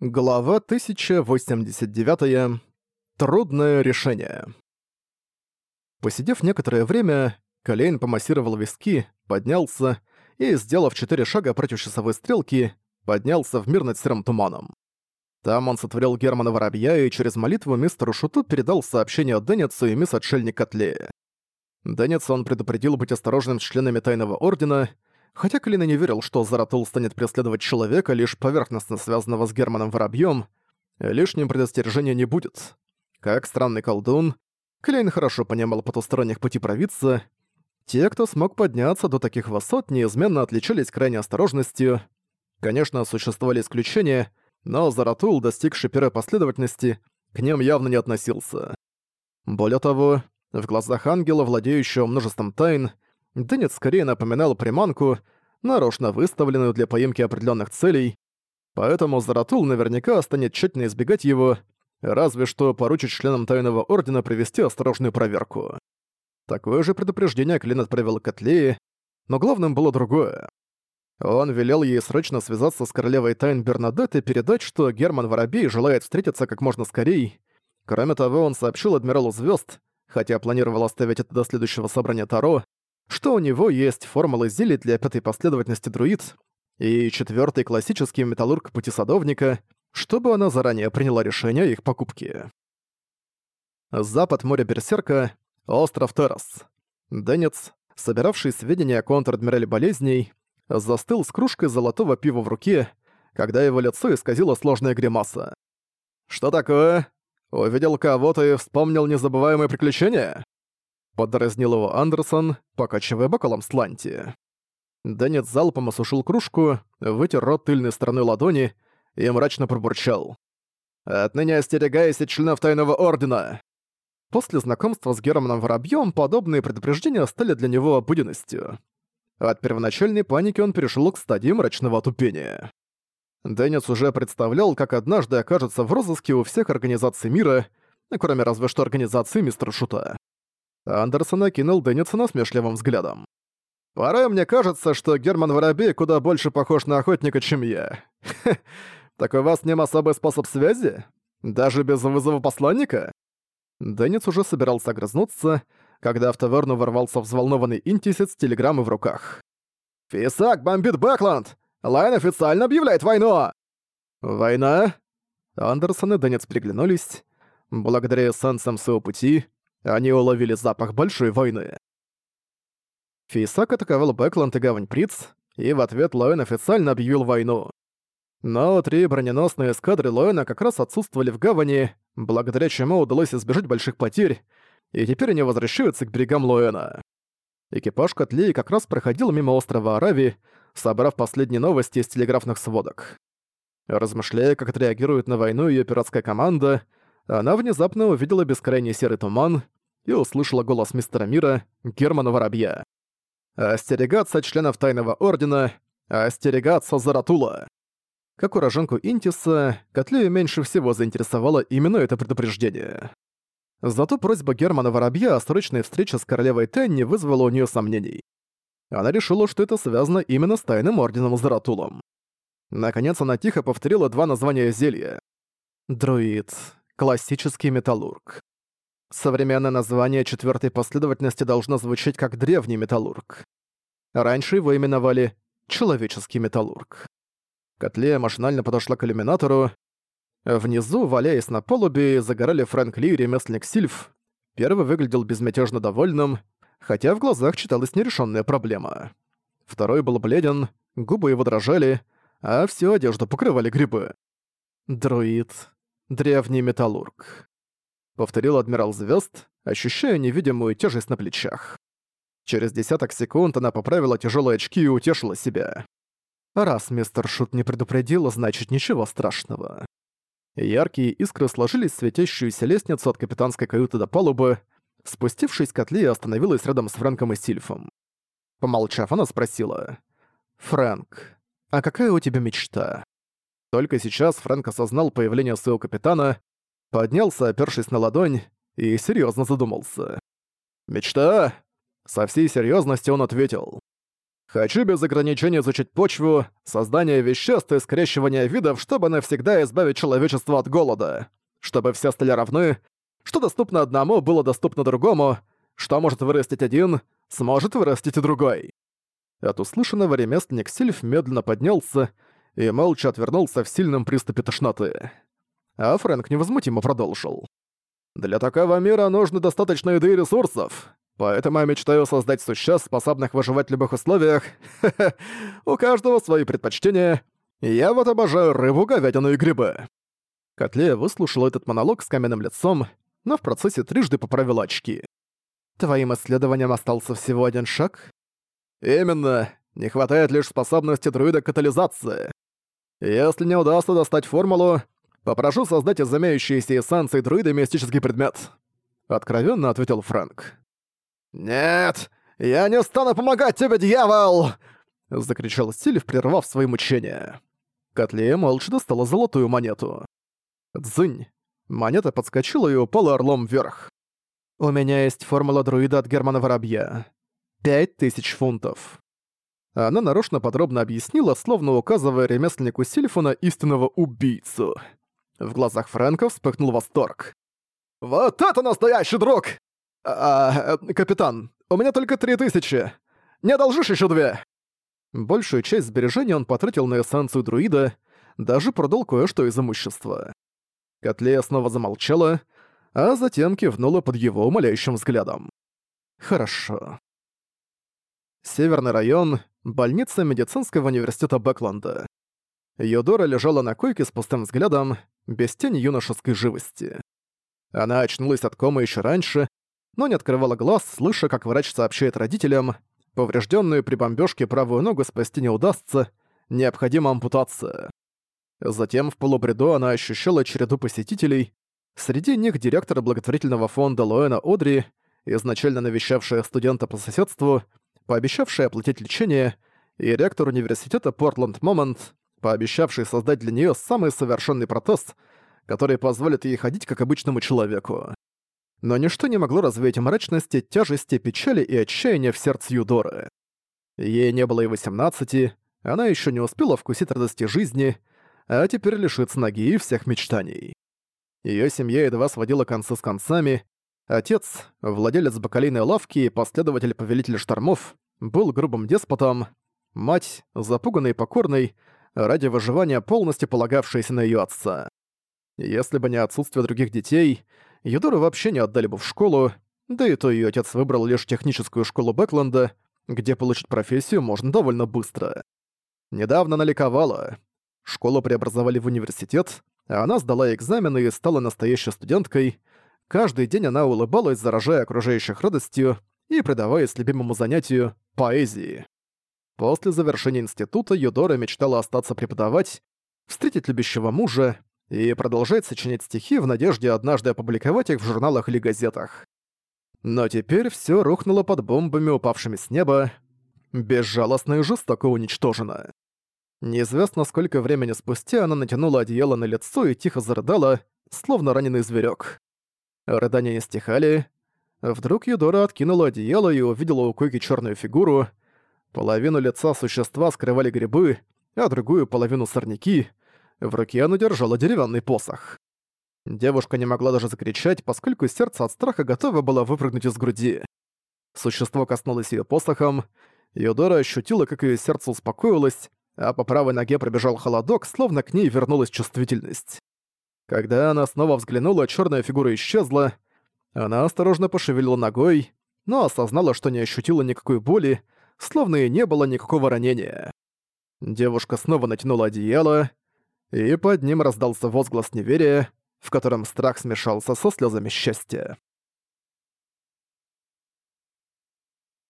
Глава 1089. Трудное решение. Посидев некоторое время, Колейн помассировал виски, поднялся и, сделав четыре шага против часовой стрелки, поднялся в мир над серым туманом. Там он сотворил Германа Воробья и через молитву мистеру Шуту передал сообщение Денницу и мисс Отшельник Котлея. Денница он предупредил быть осторожным с членами Тайного Ордена — Хотя Клина не верил, что Заратул станет преследовать человека, лишь поверхностно связанного с Германом Воробьём, лишним предостережения не будет. Как странный колдун, Клейн хорошо понимал потусторонних пути провидца. Те, кто смог подняться до таких высот, неизменно отличались крайней осторожностью. Конечно, существовали исключения, но Заратул, достигший первой последовательности, к ним явно не относился. Более того, в глазах ангела, владеющего множеством тайн, Денец скорее напоминал приманку, нарочно выставленную для поимки определенных целей, поэтому Заратул наверняка станет тщательно избегать его, разве что поручить членам Тайного Ордена провести осторожную проверку. Такое же предупреждение Клин отправил Котлее, но главным было другое. Он велел ей срочно связаться с королевой Тайн Бернадет и передать, что Герман Воробей желает встретиться как можно скорее. Кроме того, он сообщил Адмиралу Звезд, хотя планировал оставить это до следующего собрания Таро, что у него есть формулы зелий для пятой последовательности друид и четвертый классический металлург путесадовника, чтобы она заранее приняла решение их покупки. Запад моря Берсерка, остров Террас. Денец, собиравший сведения о контр-адмирале болезней, застыл с кружкой золотого пива в руке, когда его лицо исказило сложная гримаса. «Что такое? Увидел кого-то и вспомнил незабываемые приключения?» Подразнил его Андерсон, покачивая бокалом сланти. Денец залпом осушил кружку, вытер рот тыльной стороной ладони и мрачно пробурчал. «Отныне остерегайся членов Тайного Ордена!» После знакомства с Германом Воробьём подобные предупреждения стали для него обыденностью. От первоначальной паники он перешел к стадии мрачного отупения. Деннис уже представлял, как однажды окажется в розыске у всех организаций мира, ну, кроме разве что организации мистера Шута. Андерсон окинул Деннисона насмешливым взглядом. «Порой мне кажется, что Герман Воробей куда больше похож на охотника, чем я. так у вас с ним особый способ связи? Даже без вызова посланника?» Деннис уже собирался огрызнуться, когда в таверну ворвался взволнованный Интисец с телеграммой в руках. «Фейсак бомбит Бэкланд! Лоэн официально объявляет войну!» «Война?» Андерсон и Даниц переглянулись. Благодаря эссенциям своего пути, они уловили запах большой войны. Фейсак атаковал Бэкланд и Гавань Приц, и в ответ Лоэн официально объявил войну. Но три броненосные эскадры Лоэна как раз отсутствовали в гавани, благодаря чему удалось избежать больших потерь, и теперь они возвращаются к берегам Лоэна. Экипаж Котлей как раз проходил мимо острова Арави, собрав последние новости из телеграфных сводок. Размышляя, как отреагирует на войну ее пиратская команда, она внезапно увидела бескрайний серый туман и услышала голос мистера Мира, Германа Воробья. «Остерегаться членов Тайного Ордена! Остерегаться Заратула!» Как уроженку Интиса, Котлею меньше всего заинтересовало именно это предупреждение. Зато просьба Германа Воробья о срочной встрече с королевой Тенни вызвала у нее сомнений. Она решила, что это связано именно с Тайным Орденом Заратулом. Наконец она тихо повторила два названия зелья. «Друид», Классический металлург. Современное название четвертой последовательности должно звучать как древний металлург. Раньше его именовали «человеческий металлург». Котле машинально подошла к иллюминатору. Внизу, валяясь на полубе, загорали Фрэнк Ли и ремесленник Сильф. Первый выглядел безмятежно довольным, хотя в глазах читалась нерешенная проблема. Второй был бледен, губы его дрожали, а всю одежду покрывали грибы. «Друид», древний металлург. Повторил адмирал звезд, ощущая невидимую тяжесть на плечах. Через десяток секунд она поправила тяжелые очки и утешила себя. Раз мистер Шут не предупредил, значит ничего страшного. Яркие искры сложились в светящуюся лестницу от капитанской каюты до палубы. Спустившись к котле, остановилась рядом с Фрэнком и Сильфом. Помолчав, она спросила. «Фрэнк, а какая у тебя мечта?» Только сейчас Фрэнк осознал появление своего капитана, поднялся, опершись на ладонь, и серьезно задумался. «Мечта?» Со всей серьезностью он ответил. «Хочу без ограничений изучить почву, создание веществ и скрещивание видов, чтобы навсегда избавить человечество от голода, чтобы все стали равны, что доступно одному было доступно другому, что может вырастить один, сможет вырастить и другой». От услышанного ремесленник Сильф медленно поднялся, и молча отвернулся в сильном приступе тошноты. А Фрэнк невозмутимо продолжил. «Для такого мира нужно достаточно еды и ресурсов, поэтому я мечтаю создать существ, способных выживать в любых условиях. У каждого свои предпочтения. Я вот обожаю рыбу, говядину и грибы». Котлея выслушала этот монолог с каменным лицом, но в процессе трижды поправила очки. «Твоим исследованием остался всего один шаг?» «Именно. Не хватает лишь способности друида к катализации. Если не удастся достать формулу, попрошу создать из имеющейся эссанции друида мистический предмет. Откровенно ответил Фрэнк. «Нет, я не стану помогать тебе, дьявол!» Закричал Стилев, прервав свои мучения. Котлея молча достала золотую монету. Дзынь. Монета подскочила и упала орлом вверх. «У меня есть формула друида от Германа Воробья. Пять тысяч фунтов. Она нарочно подробно объяснила, словно указывая ремесленнику Сильфона истинного убийцу. В глазах Фрэнка вспыхнул восторг. «Вот это настоящий друг! А, а э, капитан, у меня только три тысячи. Не одолжишь еще две?» Большую часть сбережений он потратил на эссенцию друида, даже продал кое-что из имущества. Котлея снова замолчала, а затем кивнула под его умоляющим взглядом. «Хорошо». Северный район, Больница медицинского университета Бэкланда. Йодора лежала на койке с пустым взглядом, без тени юношеской живости. Она очнулась от комы еще раньше, но не открывала глаз, слыша, как врач сообщает родителям, поврежденную при бомбежке правую ногу спасти не удастся, необходима ампутация. Затем в полубреду она ощущала череду посетителей, среди них директор благотворительного фонда Лоэна Одри, изначально навещавшая студента по соседству, пообещавшая оплатить лечение, и ректор университета Портланд Момент, пообещавший создать для нее самый совершенный протез, который позволит ей ходить как обычному человеку. Но ничто не могло развеять мрачности, тяжести, печали и отчаяния в сердце Юдоры. Ей не было и 18, она еще не успела вкусить радости жизни, а теперь лишится ноги и всех мечтаний. Ее семья едва сводила концы с концами, Отец, владелец бакалейной лавки и последователь повелителя штормов, был грубым деспотом. Мать, запуганной и покорной, ради выживания полностью полагавшаяся на ее отца. Если бы не отсутствие других детей, Юдору вообще не отдали бы в школу, да и то ее отец выбрал лишь техническую школу Бэкленда, где получить профессию можно довольно быстро. Недавно наликовала. Школу преобразовали в университет, а она сдала экзамены и стала настоящей студенткой — Каждый день она улыбалась, заражая окружающих радостью и предаваясь любимому занятию – поэзии. После завершения института Юдора мечтала остаться преподавать, встретить любящего мужа и продолжать сочинять стихи в надежде однажды опубликовать их в журналах или газетах. Но теперь все рухнуло под бомбами, упавшими с неба, безжалостно и жестоко уничтожено. Неизвестно, сколько времени спустя она натянула одеяло на лицо и тихо зарыдала, словно раненый зверек. Рыдания стихали. Вдруг Юдора откинула одеяло и увидела у койки черную фигуру. Половину лица существа скрывали грибы, а другую половину сорняки. В руке она держала деревянный посох. Девушка не могла даже закричать, поскольку сердце от страха готово было выпрыгнуть из груди. Существо коснулось ее посохом. Юдора ощутила, как ее сердце успокоилось, а по правой ноге пробежал холодок, словно к ней вернулась чувствительность. Когда она снова взглянула, черная фигура исчезла. Она осторожно пошевелила ногой, но осознала, что не ощутила никакой боли, словно и не было никакого ранения. Девушка снова натянула одеяло, и под ним раздался возглас неверия, в котором страх смешался со слезами счастья.